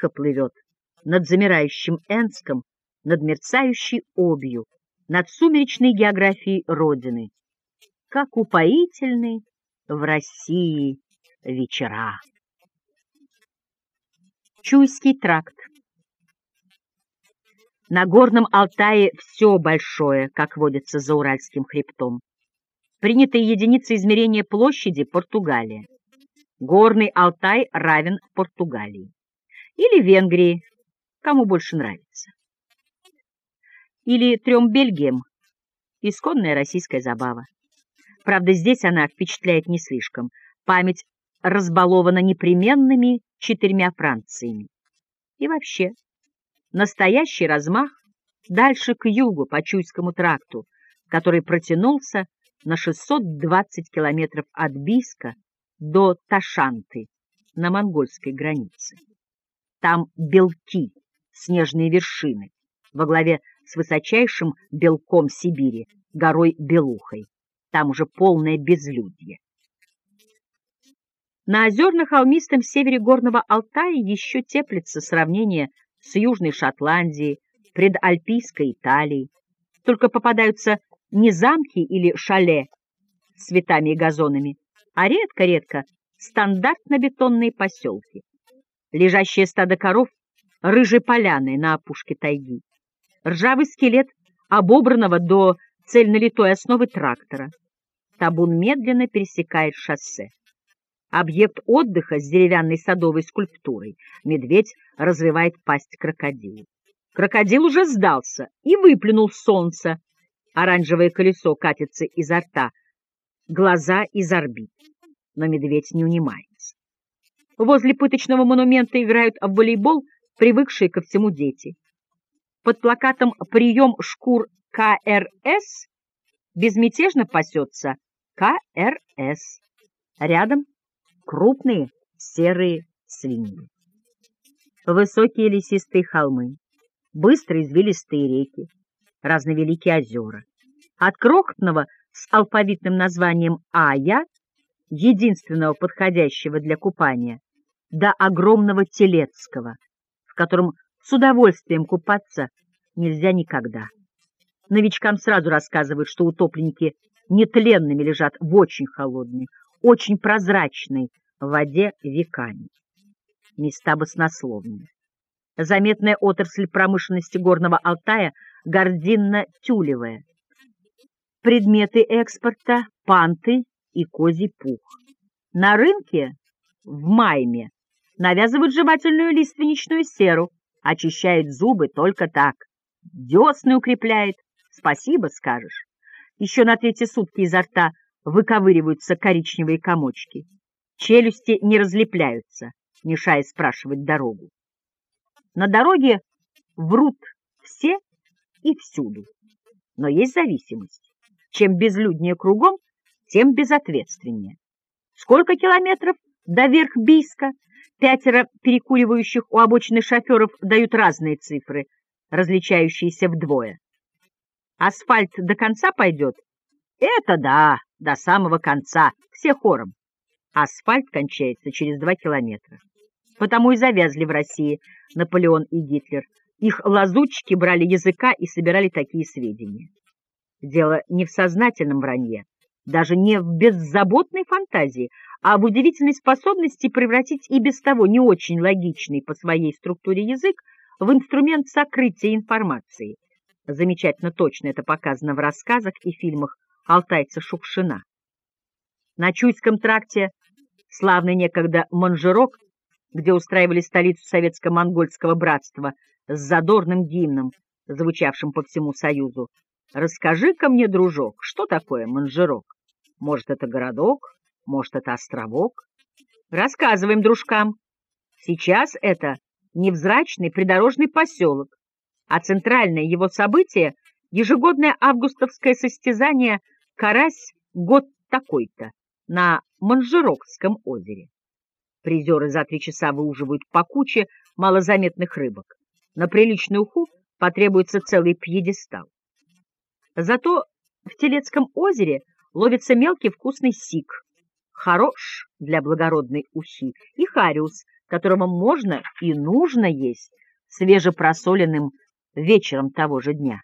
тихо плывет над замирающим Энском, над мерцающей обью, над сумеречной географией Родины. Как упоительны в России вечера. Чуйский тракт На горном Алтае все большое, как водится за Уральским хребтом. Принятая единица измерения площади — Португалия. Горный Алтай равен Португалии. Или Венгрии, кому больше нравится. Или трем Бельгиям. Исконная российская забава. Правда, здесь она впечатляет не слишком. Память разбалована непременными четырьмя Франциями. И вообще, настоящий размах дальше к югу по Чуйскому тракту, который протянулся на 620 километров от Биска до Ташанты на монгольской границе. Там белки, снежные вершины, во главе с высочайшим белком Сибири, горой Белухой. Там уже полное безлюдье. На озерно-холмистом севере горного Алтая еще теплится сравнение с Южной Шотландией, предальпийской Италией. Только попадаются не замки или шале с цветами и газонами, а редко-редко стандартно-бетонные поселки. Лежащее стадо коров рыжей поляной на опушке тайги. Ржавый скелет обобранного до цельнолитой основы трактора. Табун медленно пересекает шоссе. Объект отдыха с деревянной садовой скульптурой. Медведь разрывает пасть крокодилу. Крокодил уже сдался и выплюнул солнце. Оранжевое колесо катится изо рта, глаза из орбит. Но медведь не унимается. Возле пыточного монумента играют в волейбол привыкшие ко всему дети. Под плакатом «Прием шкур КРС» безмятежно пасется КРС. Рядом крупные серые свиньи. Высокие лесистые холмы, быстрые извилистые реки, разновеликие озера. От крохотного с алфавитным названием Ая, единственного подходящего для купания, до огромного Телецкого, в котором с удовольствием купаться нельзя никогда. Новичкам сразу рассказывают, что утопленники нетленными лежат в очень холодной, очень прозрачной воде веками. Места баснословные. Заметная отрасль промышленности горного Алтая – гординно-тюлевая. Предметы экспорта – панты и козий пух. На рынке в майме навязывают жевательную лиственничную серу, очищает зубы только так. Десны укрепляет, спасибо скажешь. Еще на третьи сутки изо рта выковыриваются коричневые комочки. Челюсти не разлепляются, мешая спрашивать дорогу. На дороге врут все и всюду. Но есть зависимость. Чем безлюднее кругом, тем безответственнее. Сколько километров до Верхбийска? Пятеро перекуривающих у обочины шоферов дают разные цифры, различающиеся вдвое. Асфальт до конца пойдет? Это да, до самого конца, все хором. Асфальт кончается через два километра. Потому и завязли в России Наполеон и Гитлер. Их лазутчики брали языка и собирали такие сведения. Дело не в сознательном вранье, даже не в беззаботной фантазии, а в удивительной способности превратить и без того не очень логичный по своей структуре язык в инструмент сокрытия информации. Замечательно точно это показано в рассказах и фильмах алтайца Шукшина. На Чуйском тракте славный некогда Манжерок, где устраивали столицу советско-монгольского братства с задорным гимном, звучавшим по всему Союзу. «Расскажи-ка мне, дружок, что такое Манжерок? Может, это городок, может, это островок? Рассказываем дружкам. Сейчас это невзрачный придорожный поселок, а центральное его событие — ежегодное августовское состязание «Карась год такой-то» на Манжерокском озере. Призеры за три часа выуживают по куче малозаметных рыбок. На приличную уху потребуется целый пьедестал. Зато в Телецком озере ловится мелкий вкусный сик, хорош для благородной ухи, и хариус, которого можно и нужно есть свежепросоленным вечером того же дня.